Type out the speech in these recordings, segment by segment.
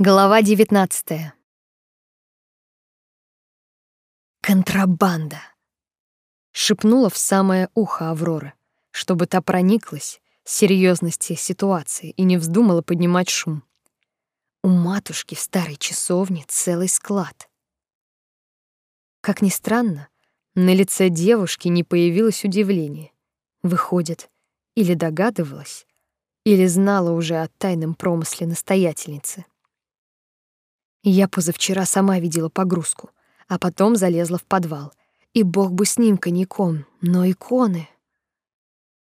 Глава 19. Контрабанда. Шипнула в самое ухо Авроры, чтобы та прониклась серьезности ситуации и не вздумала поднимать шум. У матушки в старой часовне целый склад. Как ни странно, на лице девушки не появилось удивления. Выходит, или догадывалась, или знала уже о тайном промысле настоятельницы. Я позавчера сама видела погрузку, а потом залезла в подвал. И бог бы с ним коньяком, но иконы...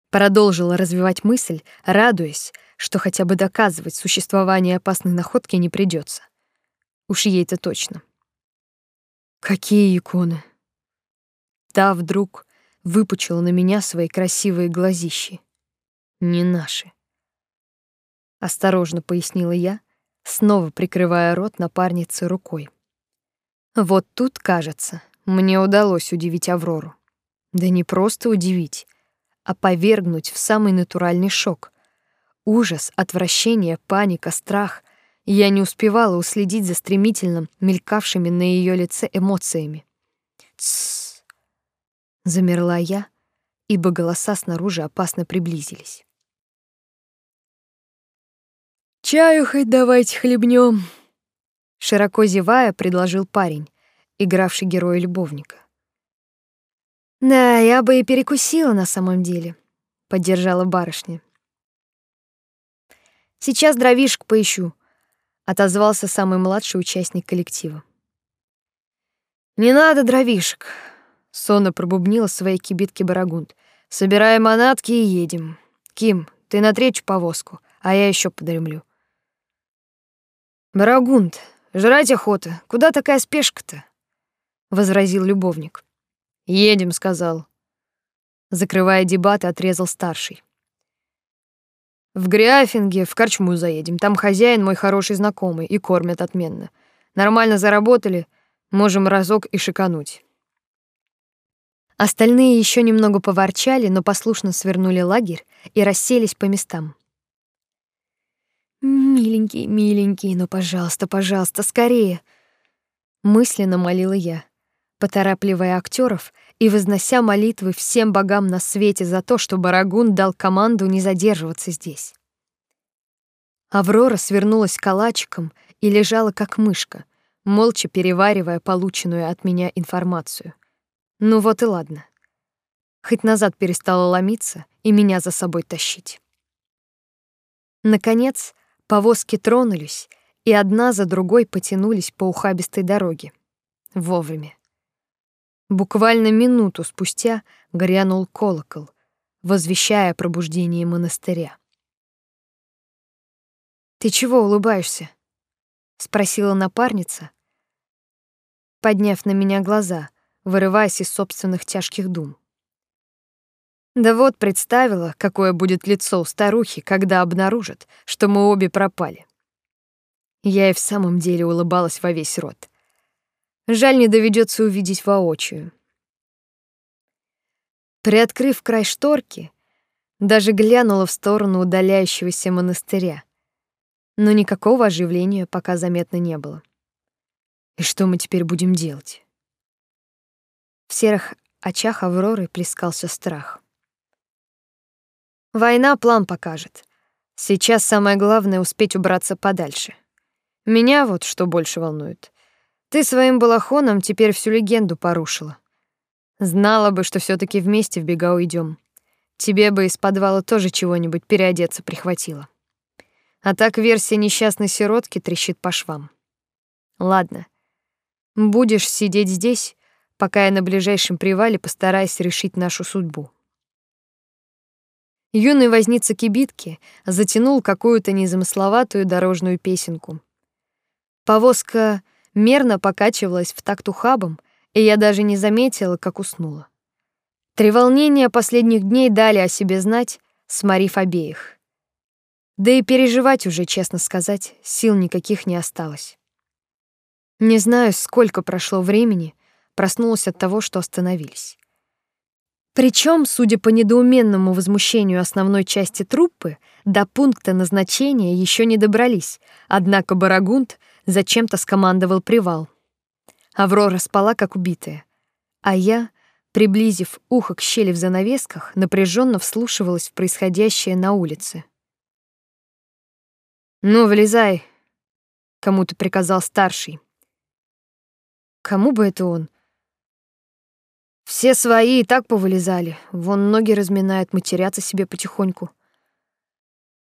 Продолжила развивать мысль, радуясь, что хотя бы доказывать существование опасной находки не придется. Уж ей-то точно. Какие иконы? Та вдруг выпучила на меня свои красивые глазищи. Не наши. Осторожно пояснила я, снова прикрывая рот напарницы рукой. Вот тут, кажется, мне удалось удивить Аврору. Да не просто удивить, а повергнуть в самый натуральный шок. Ужас, отвращение, паника, страх. Я не успевала уследить за стремительно мелькавшими на ее лице эмоциями. Тссс. Замерла я, ибо голоса снаружи опасно приблизились. Чаю хоть давайте хлебнем, широко зевая, предложил парень, игравший героя любовника. Да, я бы и перекусила на самом деле, поддержала барышня. Сейчас дровишек поищу, отозвался самый младший участник коллектива. Не надо дровишек, сонно пробубнила своей кибитке Барагунд. Собираем манатки и едем. Ким, ты на третью повозку, а я еще подремлю. Барагунд, жрать охота. Куда такая спешка-то? возразил любовник. Едем, сказал. Закрывая дебаты, отрезал старший. В Гряфинге в корчму заедем. Там хозяин мой хороший знакомый и кормят отменно. Нормально заработали, можем разок и шикануть. Остальные еще немного поворчали, но послушно свернули лагерь и расселись по местам. Миленький, миленький, ну, пожалуйста, пожалуйста, скорее, мысленно молила я, поторапливая актеров и вознося молитвы всем богам на свете за то, что Барагун дал команду не задерживаться здесь. Аврора свернулась калачиком и лежала как мышка, молча переваривая полученную от меня информацию. Ну вот и ладно. Хоть назад перестала ломиться и меня за собой тащить. Наконец, Повозки тронулись, и одна за другой потянулись по ухабистой дороге. Вовремя. Буквально минуту спустя грянул колокол, возвещая пробуждение монастыря. «Ты чего улыбаешься?» — спросила напарница, подняв на меня глаза, вырываясь из собственных тяжких дум. Да вот представила, какое будет лицо у старухи, когда обнаружит, что мы обе пропали. Я и в самом деле улыбалась во весь рот. Жаль, не доведется увидеть воочию. Приоткрыв край шторки, даже глянула в сторону удаляющегося монастыря. Но никакого оживления пока заметно не было. И что мы теперь будем делать? В серых очах Авроры плескался страх. Война план покажет. Сейчас самое главное успеть убраться подальше. Меня вот что больше волнует. Ты своим балахоном теперь всю легенду порушила. Знала бы, что все таки вместе в бега уйдем. Тебе бы из подвала тоже чего-нибудь переодеться прихватило. А так версия несчастной сиротки трещит по швам. Ладно. Будешь сидеть здесь, пока я на ближайшем привале постараюсь решить нашу судьбу. Юный возница кибитки затянул какую-то незамысловатую дорожную песенку. Повозка мерно покачивалась в такт ухабом, и я даже не заметила, как уснула. Треволнения последних дней дали о себе знать, сморив обеих. Да и переживать уже, честно сказать, сил никаких не осталось. Не знаю, сколько прошло времени, проснулась от того, что остановились. Причем, судя по недоуменному возмущению основной части труппы, до пункта назначения еще не добрались, однако Барагунд зачем-то скомандовал привал. Аврора спала как убитая, а я, приблизив ухо к щели в занавесках, напряженно вслушивалась в происходящее на улице. «Ну, вылезай», — кому-то приказал старший. Кому бы это он? Все свои и так повылезали. Вон ноги разминают, матерятся себе потихоньку.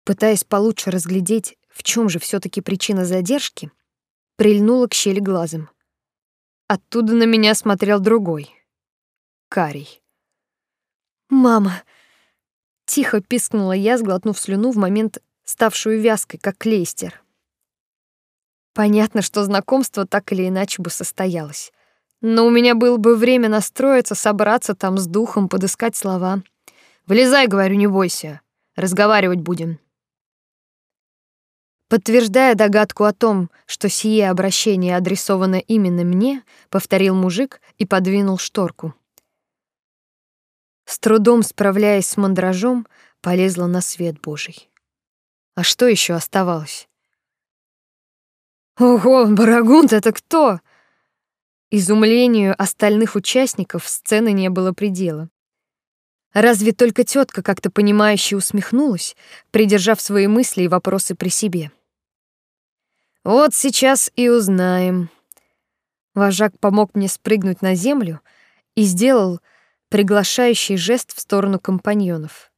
Пытаясь получше разглядеть, в чем же все таки причина задержки, прильнула к щели глазом. Оттуда на меня смотрел другой. Карий. «Мама!» Тихо пискнула я, сглотнув слюну в момент, ставшую вязкой, как клейстер. Понятно, что знакомство так или иначе бы состоялось. Но у меня было бы время настроиться, собраться там с духом, подыскать слова. «Вылезай», — говорю, — «не бойся. Разговаривать будем». Подтверждая догадку о том, что сие обращение адресовано именно мне, повторил мужик и подвинул шторку. С трудом справляясь с мандражом, полезла на свет Божий. А что еще оставалось? Ого, Барагунд, это кто? Изумлению остальных участников сцены не было предела. Разве только тетка как-то понимающе усмехнулась, придержав свои мысли и вопросы при себе. Вот сейчас и узнаем. Вожак помог мне спрыгнуть на землю и сделал приглашающий жест в сторону компаньонов.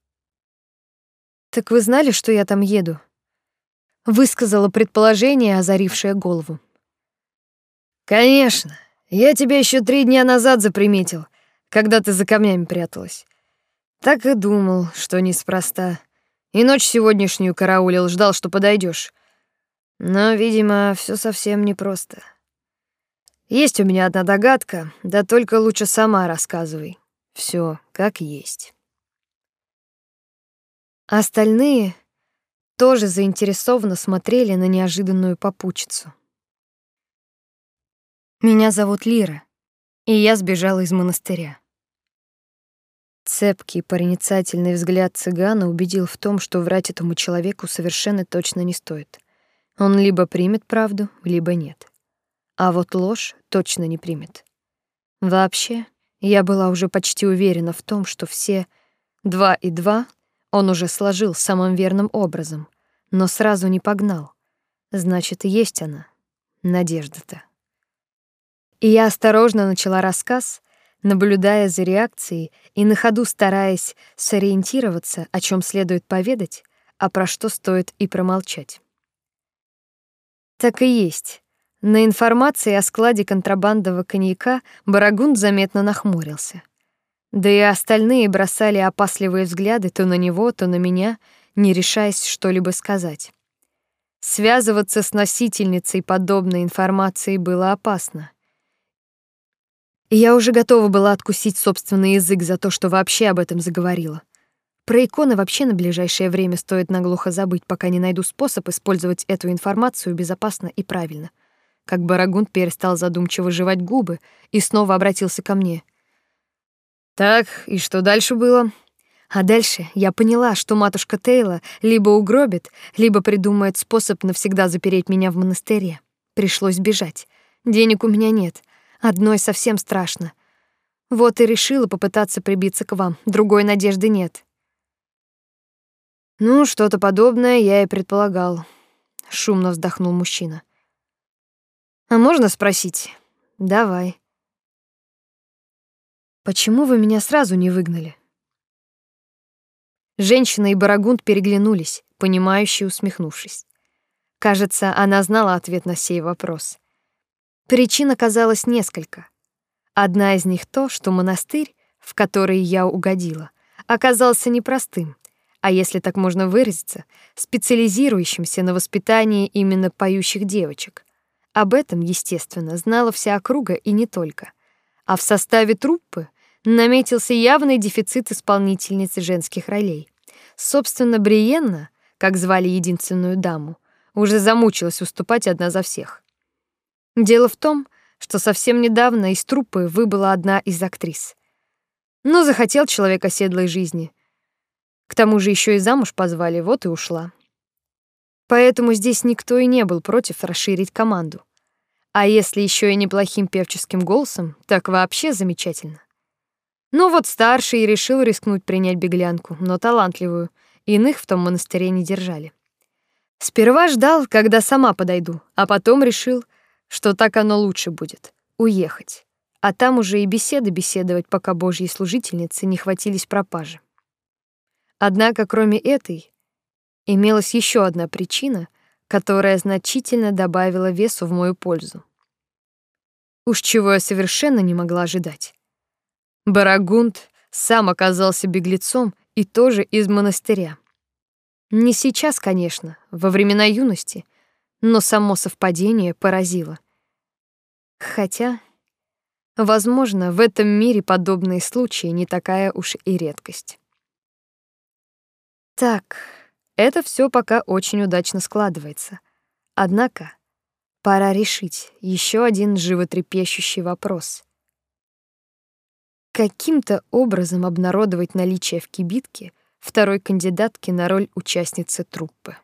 Так вы знали, что я там еду? Высказала предположение, озарившее голову. Конечно, я тебя еще три дня назад заприметил, когда ты за камнями пряталась. Так и думал, что неспроста. И ночь сегодняшнюю караулил, ждал, что подойдешь. Но, видимо, все совсем непросто. Есть у меня одна догадка, да только лучше сама рассказывай. Все как есть. Остальные тоже заинтересованно смотрели на неожиданную попутчицу. Меня зовут Лира, и я сбежала из монастыря. Цепкий, проницательный взгляд цыгана убедил в том, что врать этому человеку совершенно точно не стоит — он либо примет правду, либо нет. А вот ложь точно не примет. Вообще, я была уже почти уверена в том, что все два и два он уже сложил самым верным образом, но сразу не погнал. Значит, есть она, надежда-то. И я осторожно начала рассказ, наблюдая за реакцией и на ходу стараясь сориентироваться, о чем следует поведать, а про что стоит и промолчать. Так и есть. На информации о складе контрабандного коньяка Барагунд заметно нахмурился. Да и остальные бросали опасливые взгляды то на него, то на меня, не решаясь что-либо сказать. Связываться с носительницей подобной информации было опасно. Я уже готова была откусить собственный язык за то, что вообще об этом заговорила. Про иконы вообще на ближайшее время стоит наглухо забыть, пока не найду способ использовать эту информацию безопасно и правильно. Как Барагунд перестал задумчиво жевать губы и снова обратился ко мне. Так, и что дальше было? А дальше я поняла, что матушка Тейла либо угробит, либо придумает способ навсегда запереть меня в монастыре. Пришлось бежать. Денег у меня нет. Одной совсем страшно. Вот и решила попытаться прибиться к вам. Другой надежды нет. Ну, что-то подобное я и предполагал, шумно вздохнул мужчина. А можно спросить? Давай. Почему вы меня сразу не выгнали? Женщина и Барагунд переглянулись, понимающе усмехнувшись. Кажется, она знала ответ на сей вопрос. Причин оказалось несколько. Одна из них то, что монастырь, в который я угодила, оказался непростым а если так можно выразиться, специализирующимся на воспитании именно поющих девочек. Об этом, естественно, знала вся округа и не только. А в составе труппы наметился явный дефицит исполнительниц женских ролей. Собственно, Бриенна, как звали единственную даму, уже замучилась уступать одна за всех. Дело в том, что совсем недавно из труппы выбыла одна из актрис. Но захотел человек оседлой жизни. К тому же еще и замуж позвали, вот и ушла. Поэтому здесь никто и не был против расширить команду. А если еще и неплохим певческим голосом, так вообще замечательно. Ну вот старший решил рискнуть принять беглянку, но талантливую. Иных в том монастыре не держали. Сперва ждал, когда сама подойду, а потом решил, что так оно лучше будет уехать. А там уже и беседы беседовать, пока божьи служительницы не хватились пропажи. Однако, кроме этой, имелась еще одна причина, которая значительно добавила весу в мою пользу. Уж чего я совершенно не могла ожидать. Барагунд сам оказался беглецом и тоже из монастыря. Не сейчас, конечно, во времена юности, но само совпадение поразило. Хотя, возможно, в этом мире подобные случаи не такая уж и редкость. Так, это все пока очень удачно складывается. Однако, пора решить еще один животрепещущий вопрос — каким-то образом обнародовать наличие в кибитке второй кандидатки на роль участницы труппы.